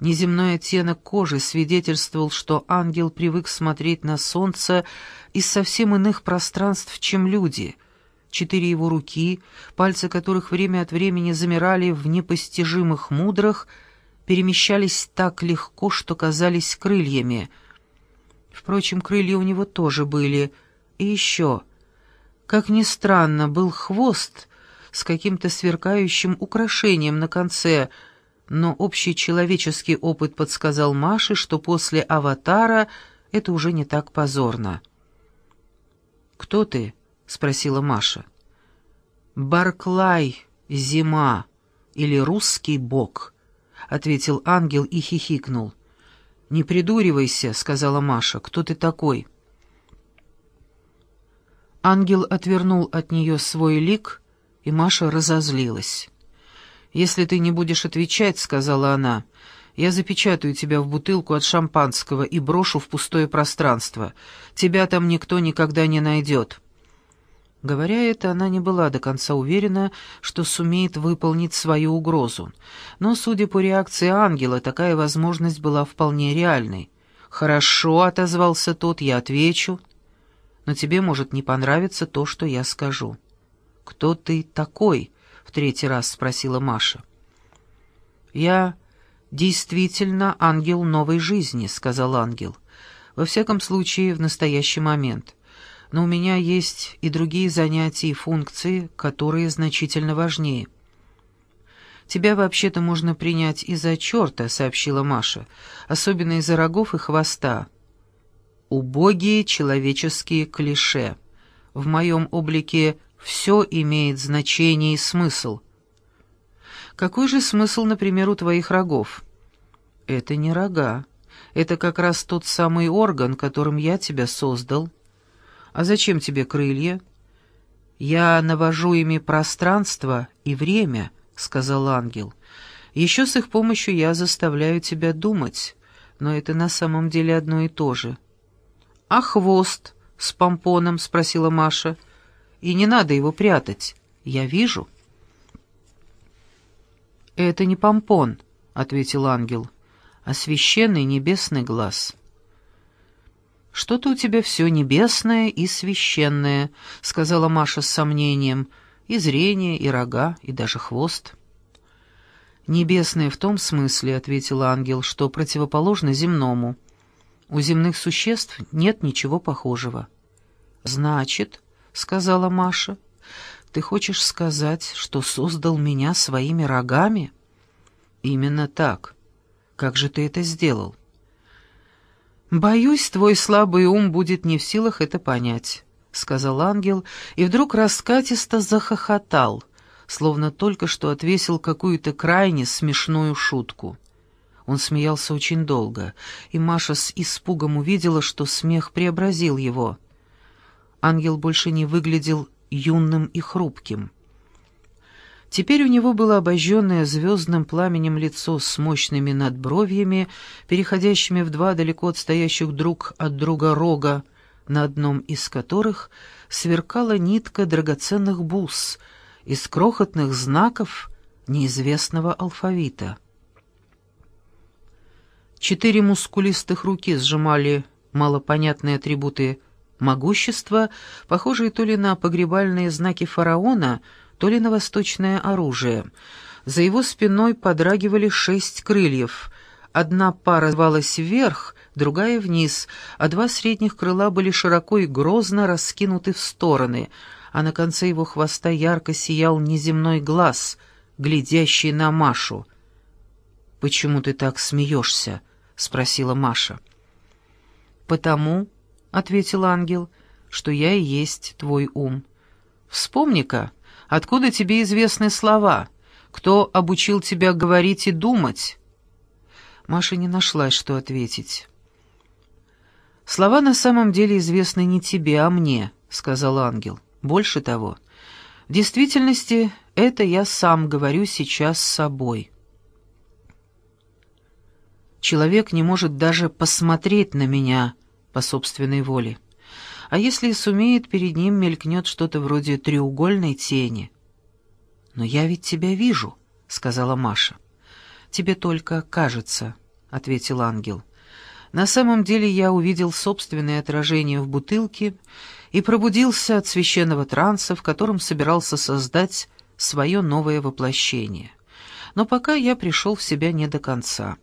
Неземной оттенок кожи свидетельствовал, что ангел привык смотреть на солнце из совсем иных пространств, чем люди. Четыре его руки, пальцы которых время от времени замирали в непостижимых мудрах, перемещались так легко, что казались крыльями. Впрочем, крылья у него тоже были. И еще, как ни странно, был хвост с каким-то сверкающим украшением на конце — но общий человеческий опыт подсказал Маше, что после «Аватара» это уже не так позорно. «Кто ты?» — спросила Маша. «Барклай, зима или русский бог», — ответил ангел и хихикнул. «Не придуривайся», — сказала Маша. «Кто ты такой?» Ангел отвернул от нее свой лик, и Маша разозлилась. «Если ты не будешь отвечать, — сказала она, — я запечатаю тебя в бутылку от шампанского и брошу в пустое пространство. Тебя там никто никогда не найдет». Говоря это, она не была до конца уверена, что сумеет выполнить свою угрозу. Но, судя по реакции ангела, такая возможность была вполне реальной. «Хорошо», — отозвался тот, — «я отвечу. Но тебе может не понравиться то, что я скажу». «Кто ты такой?» — в третий раз спросила Маша. «Я действительно ангел новой жизни», — сказал ангел. «Во всяком случае, в настоящий момент. Но у меня есть и другие занятия и функции, которые значительно важнее». «Тебя вообще-то можно принять и за черта», — сообщила Маша, «особенно из-за рогов и хвоста». «Убогие человеческие клише. В моем облике все имеет значение и смысл. Какой же смысл, например, у твоих рогов? Это не рога. Это как раз тот самый орган, которым я тебя создал. А зачем тебе крылья? Я навожу ими пространство и время, сказал ангел. Еще с их помощью я заставляю тебя думать, но это на самом деле одно и то же. А хвост с помпоном, спросила Маша и не надо его прятать. Я вижу». «Это не помпон», — ответил ангел, — «а священный небесный глаз». «Что-то у тебя все небесное и священное», — сказала Маша с сомнением, — «и зрение, и рога, и даже хвост». «Небесное в том смысле», — ответил ангел, — «что противоположно земному. У земных существ нет ничего похожего». «Значит», сказала Маша. «Ты хочешь сказать, что создал меня своими рогами?» «Именно так. Как же ты это сделал?» «Боюсь, твой слабый ум будет не в силах это понять», — сказал ангел, и вдруг раскатисто захохотал, словно только что отвесил какую-то крайне смешную шутку. Он смеялся очень долго, и Маша с испугом увидела, что смех преобразил его — ангел больше не выглядел юным и хрупким. Теперь у него было обожженное звездным пламенем лицо с мощными надбровьями, переходящими в два далеко отстоящих друг от друга рога, на одном из которых сверкала нитка драгоценных бус из крохотных знаков неизвестного алфавита. Четыре мускулистых руки сжимали малопонятные атрибуты Могущество, похожее то ли на погребальные знаки фараона, то ли на восточное оружие. За его спиной подрагивали шесть крыльев. Одна пара звалась вверх, другая вниз, а два средних крыла были широко и грозно раскинуты в стороны, а на конце его хвоста ярко сиял неземной глаз, глядящий на Машу. «Почему ты так смеешься?» — спросила Маша. «Потому ответил ангел, — что я и есть твой ум. Вспомни-ка, откуда тебе известны слова, кто обучил тебя говорить и думать?» Маша не нашла, что ответить. «Слова на самом деле известны не тебе, а мне», — сказал ангел. «Больше того, в действительности это я сам говорю сейчас с собой». Человек не может даже посмотреть на меня, по собственной воле. А если и сумеет, перед ним мелькнет что-то вроде треугольной тени. «Но я ведь тебя вижу», — сказала Маша. «Тебе только кажется». ответил ангел. «На самом деле я увидел собственное отражение в бутылке и пробудился от священного транса, в котором собирался создать свое новое воплощение. Но пока я пришел в себя не до конца».